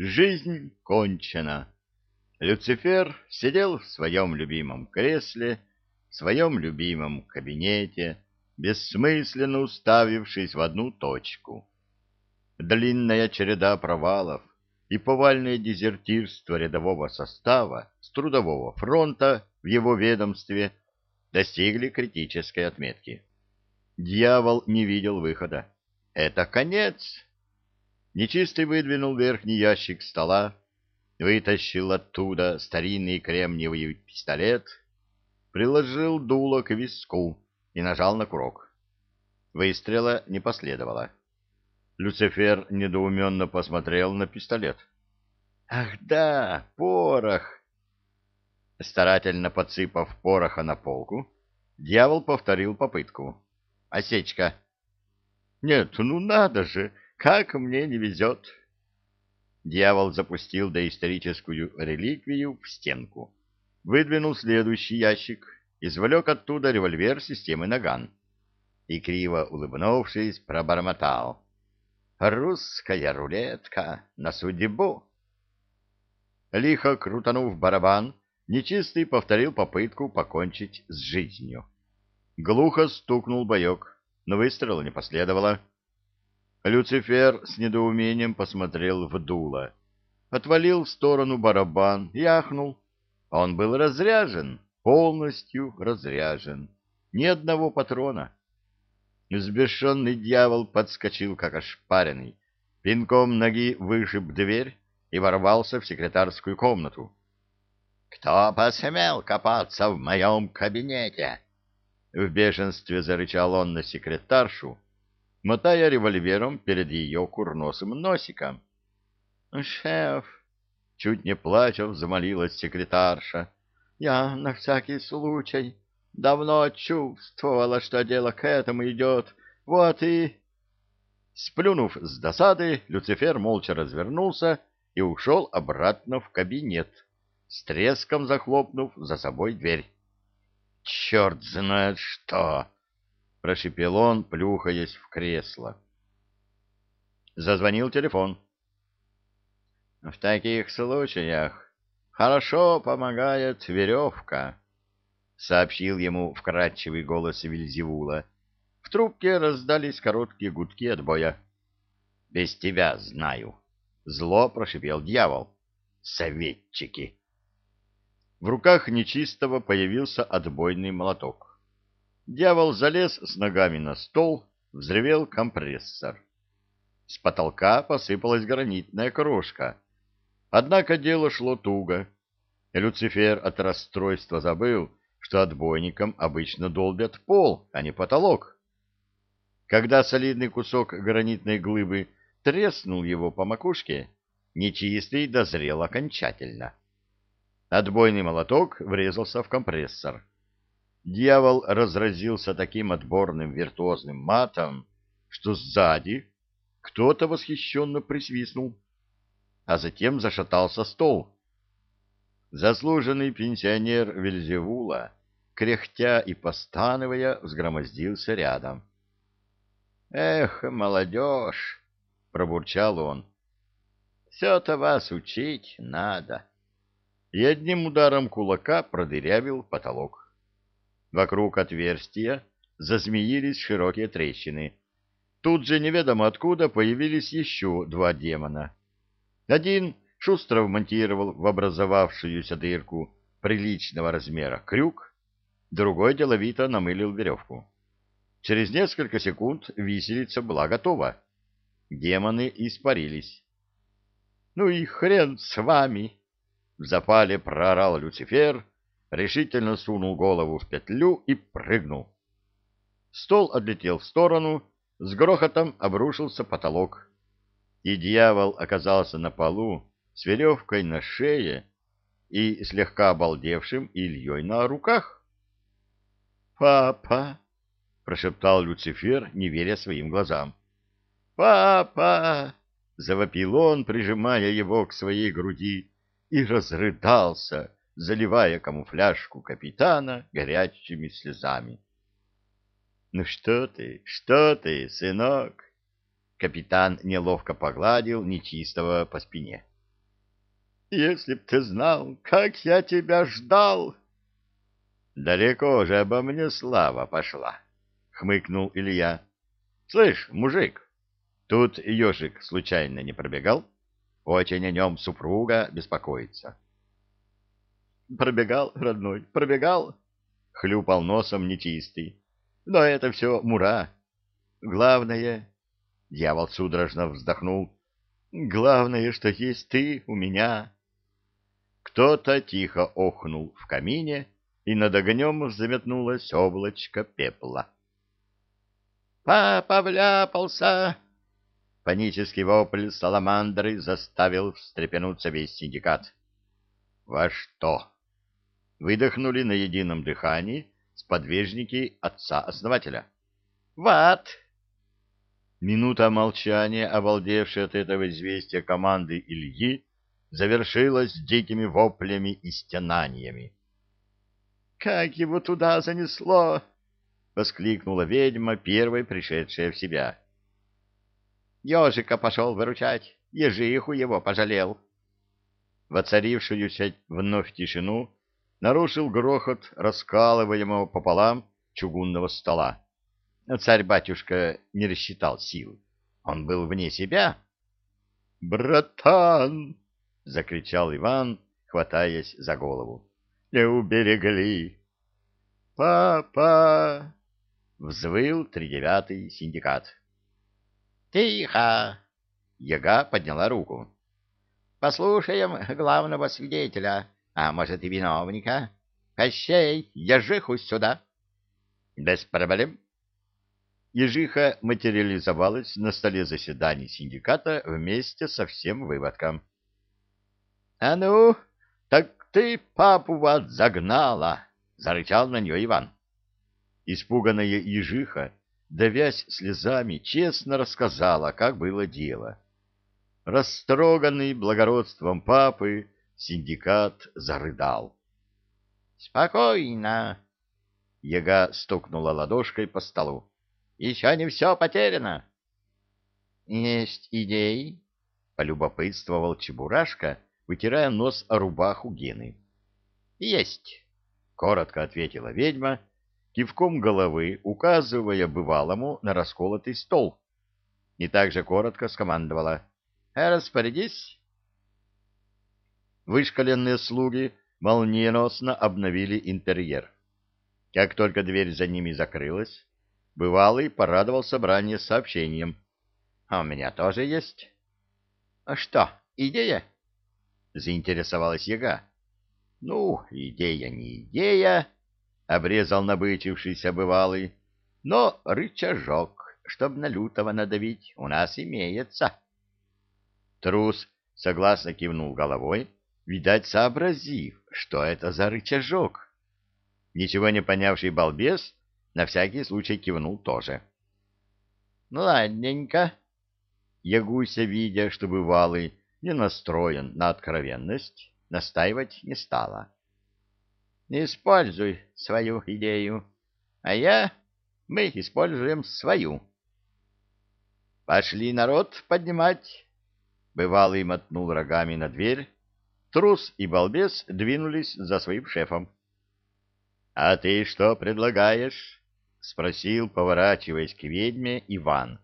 Жизнь кончена. Люцифер сидел в своем любимом кресле, в своем любимом кабинете, бессмысленно уставившись в одну точку. Длинная череда провалов и повальное дезертирство рядового состава с трудового фронта в его ведомстве достигли критической отметки. Дьявол не видел выхода. Это конец. Нечистый выдвинул верхний ящик стола, вытащил оттуда старинный кремниевый пистолет, приложил дуло к виску и нажал на курок. Выстрела не последовало. Люцифер недоуменно посмотрел на пистолет. «Ах да, порох!» Старательно подсыпав пороха на полку, дьявол повторил попытку. «Осечка!» «Нет, ну надо же! Как мне не везет!» Дьявол запустил доисторическую реликвию в стенку, выдвинул следующий ящик, извлек оттуда револьвер системы «Наган» и, криво улыбнувшись, пробормотал. «Русская рулетка на судьбу!» Лихо крутанув барабан, нечистый повторил попытку покончить с жизнью. Глухо стукнул боек, но выстрела не последовало. Люцифер с недоумением посмотрел в дуло, отвалил в сторону барабан и ахнул. Он был разряжен, полностью разряжен. Ни одного патрона. Сбешенный дьявол подскочил, как ошпаренный, пинком ноги вышиб дверь и ворвался в секретарскую комнату. «Кто посмел копаться в моем кабинете?» В бешенстве зарычал он на секретаршу, мотая револьвером перед ее курносым носиком. «Шеф!» — чуть не плача взмолилась секретарша. «Я на всякий случай давно чувствовала, что дело к этому идет. Вот и...» Сплюнув с досады, Люцифер молча развернулся и ушел обратно в кабинет, с треском захлопнув за собой дверь. «Черт знает что!» — прошипел он, плюхаясь в кресло. Зазвонил телефон. «В таких случаях хорошо помогает веревка», — сообщил ему вкрадчивый голос Вильзевула. В трубке раздались короткие гудки отбоя. «Без тебя знаю», — зло прошипел дьявол. «Советчики!» В руках нечистого появился отбойный молоток. Дьявол залез с ногами на стол, взревел компрессор. С потолка посыпалась гранитная крошка. Однако дело шло туго. Люцифер от расстройства забыл, что отбойником обычно долбят пол, а не потолок. Когда солидный кусок гранитной глыбы треснул его по макушке, нечистый дозрел окончательно. Отбойный молоток врезался в компрессор. Дьявол разразился таким отборным виртуозным матом, что сзади кто-то восхищенно присвистнул, а затем зашатался стол. Заслуженный пенсионер Вельзевула, кряхтя и постановая, взгромоздился рядом. — Эх, молодежь! — пробурчал он. — Все-то вас учить надо. И одним ударом кулака продырявил потолок. Вокруг отверстия зазмеились широкие трещины. Тут же неведомо откуда появились еще два демона. Один шустро вмонтировал в образовавшуюся дырку приличного размера крюк, другой деловито намылил веревку. Через несколько секунд виселица была готова. Демоны испарились. — Ну и хрен с вами! — в запале проорал Люцифер, решительно сунул голову в петлю и прыгнул. Стол отлетел в сторону, с грохотом обрушился потолок, и дьявол оказался на полу с веревкой на шее и слегка обалдевшим Ильей на руках. «Папа!» — прошептал Люцифер, не веря своим глазам. «Папа!» — завопил он, прижимая его к своей груди, и разрыдался заливая камуфляжку капитана горячими слезами. — Ну что ты, что ты, сынок? Капитан неловко погладил нечистого по спине. Если б ты знал, как я тебя ждал! Далеко же обо мне слава пошла, — хмыкнул Илья. — Слышь, мужик, тут ежик случайно не пробегал? Очень о нем супруга беспокоится. — Пробегал, родной, пробегал, — хлюпал носом нечистый. — Но это все мура. Главное, — дьявол судорожно вздохнул, — главное, что есть ты у меня. Кто-то тихо охнул в камине, — и над огнем взметнулось облачко пепла. «Папа вляпался!» Панический вопль саламандры заставил встрепенуться весь синдикат. «Во что?» Выдохнули на едином дыхании сподвижники отца-основателя. «В ад!» Минута молчания, обалдевшая от этого известия команды Ильи, завершилась дикими воплями и стенаниями. Как его туда занесло? — воскликнула ведьма, первой пришедшая в себя. Ежика пошел выручать, ежиху его пожалел. Воцарившуюся вновь тишину нарушил грохот раскалываемого пополам чугунного стола. Царь-батюшка не рассчитал сил. Он был вне себя. «Братан!» — закричал Иван, хватаясь за голову не уберегли. Папа! Взвыл тридевятый синдикат. Тихо! Яга подняла руку. Послушаем главного свидетеля, а может и виновника. Кощей, ежиху сюда. Без проблем. Ежиха материализовалась на столе заседаний синдиката вместе со всем выводком. — А ну, так ты папу в ад загнала! — зарычал на нее Иван. Испуганная ежиха, давясь слезами, честно рассказала, как было дело. Растроганный благородством папы, синдикат зарыдал. — Спокойно! — Яга стукнула ладошкой по столу. — Еще не все потеряно. — Есть идеи? — полюбопытствовал Чебурашка, вытирая нос о рубаху Гены. «Есть!» — коротко ответила ведьма, кивком головы указывая бывалому на расколотый стол. И также коротко скомандовала «Распорядись!» Вышкаленные слуги молниеносно обновили интерьер. Как только дверь за ними закрылась, бывалый порадовал собрание сообщением. «А у меня тоже есть». «А что, идея?» — заинтересовалась яга. — Ну, идея не идея, — обрезал набычившийся бывалый, — но рычажок, чтоб на лютого надавить, у нас имеется. Трус согласно кивнул головой, видать, сообразив, что это за рычажок. Ничего не понявший балбес на всякий случай кивнул тоже. — ладненько. Ягуся, видя, что бывалый не настроен на откровенность, настаивать не стала. «Используй свою идею, а я... мы используем свою». «Пошли народ поднимать!» Бывалый мотнул рогами на дверь. Трус и балбес двинулись за своим шефом. «А ты что предлагаешь?» — спросил, поворачиваясь к ведьме, Иван.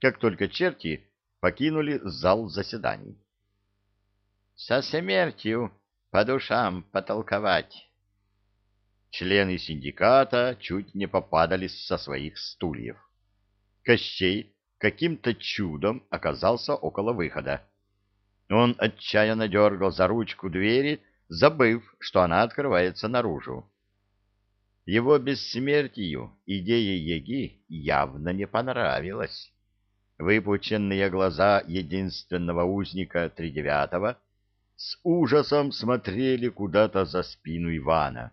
Как только черти покинули зал заседаний. «Со смертью по душам потолковать». Члены синдиката чуть не попадали со своих стульев. Кощей каким-то чудом оказался около выхода. Он отчаянно дергал за ручку двери, забыв, что она открывается наружу. Его бессмертию идея Еги явно не понравилась. Выпученные глаза единственного узника тридевятого с ужасом смотрели куда-то за спину Ивана.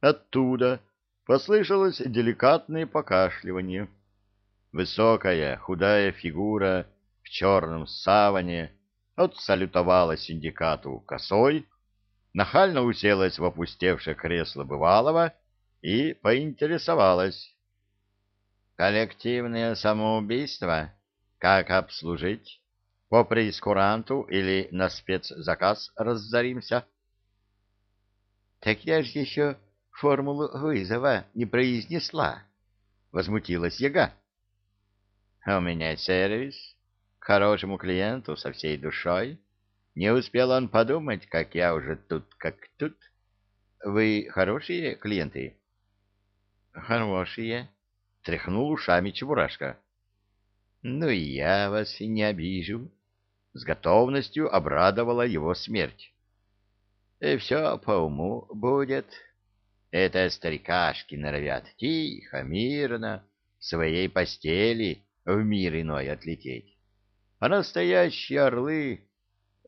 Оттуда послышалось деликатное покашливание. Высокая, худая фигура в черном саване отсалютовала синдикату косой, нахально уселась в опустевшее кресло бывалого и поинтересовалась. Коллективное самоубийство? Как обслужить? По прейскуранту или на спецзаказ разоримся? — Так я же еще формулу вызова не произнесла, — возмутилась яга. — У меня сервис. Хорошему клиенту со всей душой. Не успел он подумать, как я уже тут как тут. Вы хорошие клиенты? — Хорошие, — тряхнул ушами Чебурашка. — Ну и я вас не обижу. С готовностью обрадовала его смерть. — И все по уму будет. Это старикашки норовят тихо, мирно, в своей постели в мир иной отлететь. А настоящие орлы...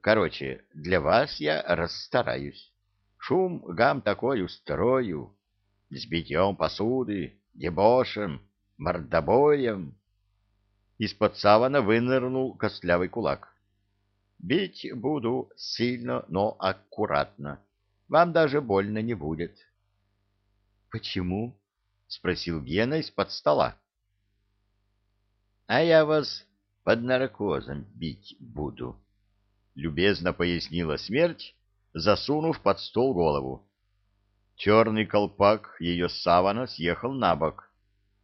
Короче, для вас я расстараюсь. Шум, гам такой устрою. С битьем посуды, дебошем, мордобоем. Из-под савана вынырнул костлявый кулак. Бить буду сильно, но аккуратно. Вам даже больно не будет. — Почему? — спросил Гена из-под стола. — А я вас под наркозом бить буду, — любезно пояснила смерть, засунув под стол голову. Черный колпак ее савана съехал на бок,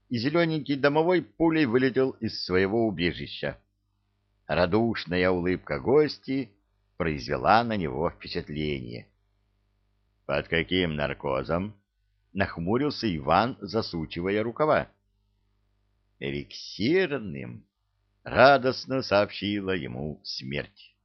и зелененький домовой пулей вылетел из своего убежища. Радушная улыбка гости произвела на него впечатление. — Под каким наркозом? — нахмурился Иван, засучивая рукава. — Эликсирным, — радостно сообщила ему смерть.